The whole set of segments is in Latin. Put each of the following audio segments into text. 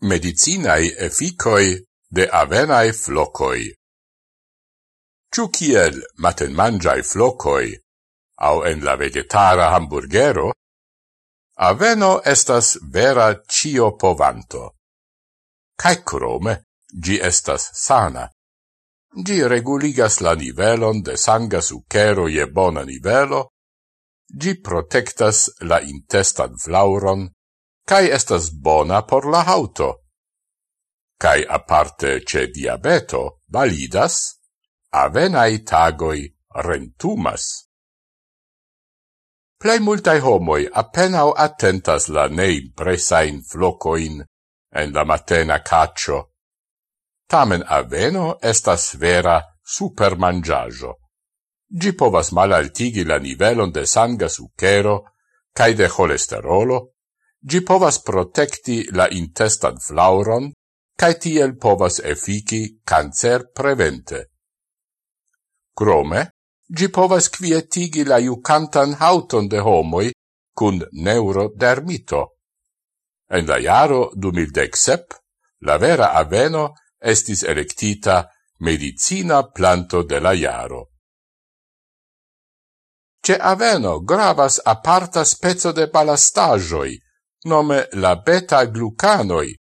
medicinae efficoi de avenae flocoi. Ciu kiel matenmangiae flocoi, au en la vegetara hamburgero, aveno estas vera cio povanto. Cae crome, gi estas sana. Gi reguligas la nivelon de sanga sucero je bona nivelo, gi protectas la intestan flauron cae estas bona por la auto. Cae aparte ce diabeto validas, avenai tagoi rentumas. Plei multae homoi appenao attentas la neimpresain flocoin en la matena caccio. Tamen aveno estas vera supermangiajo. Gi povas malaltigi la nivelon de sanga sucero cae de cholesterolo, Gi povas protecti la intestan flauron, cae tiel povas effici cancer prevente. Crome, gi povas quietigi la iucantan hauton de homoi cun neurodermito. En la jaro 2017, la vera aveno estis electita medicina planto de la jaro. Ce aveno gravas aparta spezzo de balastagioi, nome la beta-glucanoi,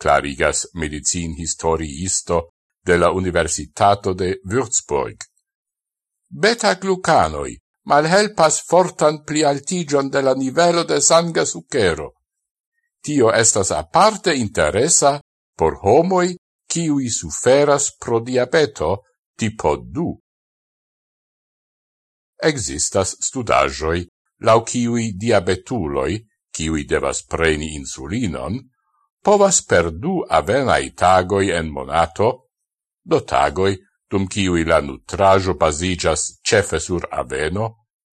clarigas medicin historiisto de la Universitato de Würzburg. Beta-glucanoi malhelpas fortan plialtigion de la nivelo de sanga sucero. Tio estas aparte interesa por homoi kiui suferas pro diabeto tipo 2. Existas studajoi lau kiui diabetuloi kiwi devas preni insulinon, povas per du avenai tagoi en monato, do tagoi, dum kiwi la nutrajo basigas cefe sur aveno,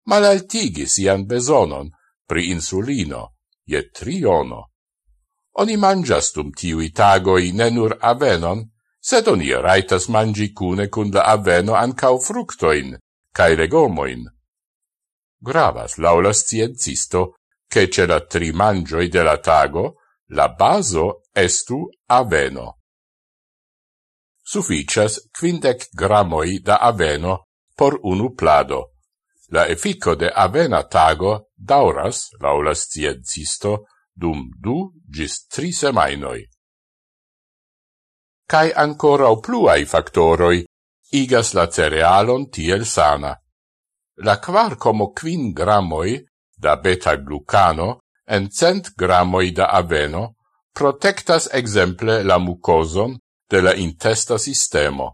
malaltigi sian besonon pri insulino, je triono. Oni mangias dum tiui tagoi ne nur avenon, sed oni raitas mangi cune cun la aveno ancau fructoin, cae legomoin. Gravas laulas ciencisto, che ce la tri mangioi de la tago la baso estu aveno. Sufficias quindec gramoi da aveno por unu plado. La effico de avena tago dauras, laulas ciencisto, dum du gis tri semainoi. Cai ancora o pluai factoroi igas la cerealon tiel sana. La quar como quin gramoi da beta-glucano en cent gramoi da aveno protectas exemple la mucoson de la intesta sistemo.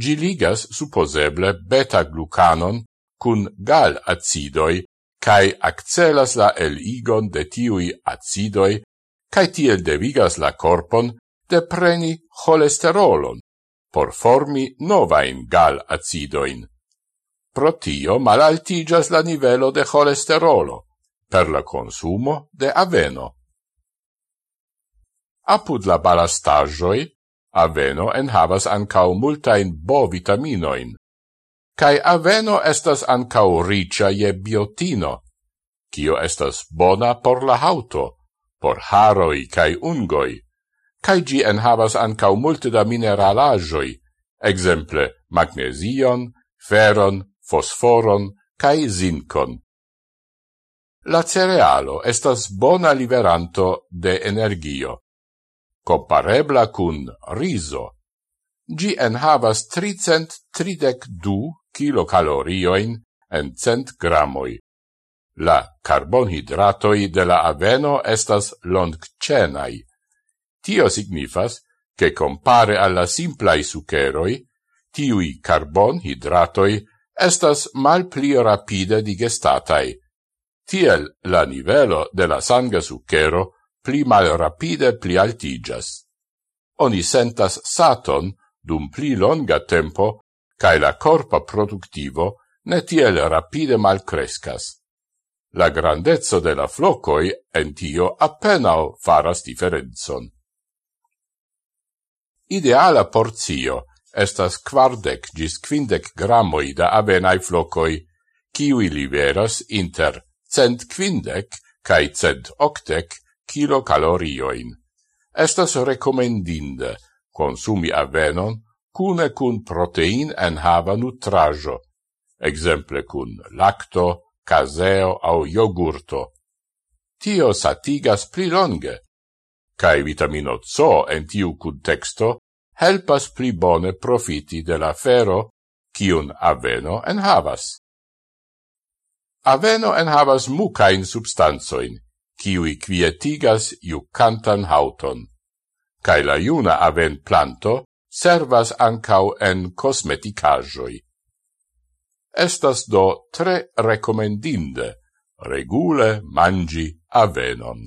Gi ligas supposeble beta-glucanon cun gal acidoi cae accelas la eligon de tiui acidoi cae tiel devigas la corpon de preni cholesterolon por formi novain gal acidoin. Pro tio malaltigas la nivelo de cholesterolo per la consumo de aveno. Apud la balastajoi, aveno enhavas ancau multain bo vitaminoin, cae aveno estas ancau ricia je biotino, kio estas bona por la hauto, por haroi cae ungoi, cae gi enhavas ancau multe da mineralajoi, exemple magnesion, feron, fosforon cae zincon. La cerealo estas bona liberanto de energio, comparebla cun riso. Gi enhavas 332 kilocalorioin en cent gramoi. La carbonhidratoi de la aveno estas longcenai. Tio signifas che compare alla simplai sucheroi, tiui carbonhidratoi estas mal pli rapide digestatai. Tiel la nivelo de la sanga succhero pli mal rapide pli altigas. Oni sentas saton dum pli longa tempo, cae la corpa productivo ne tiel rapide mal crescas. La grandezzo de la flocoi en tio appenao faras differenzon. Ideala porzio estas quardec gis quindec gramoi da avenai flocoi, kiwi liveras inter cent quindec cae cent octec kilocalorioin. Estas recomendinde consumi avenon cune cun protein en hava nutrajo, exemple cun lacto, caseo au yogurto. Tio satigas pli longe, cae vitamino C en tiu contexto helpas pli bone profiti de la fero, kiun aveno en havas. Aveno en havas mucain substanzoin, kiui quietigas iucantan hauton. Cae la iuna aven planto servas ancau en cosmeticajoi. Estas do tre recomendinde regule mangi avenon.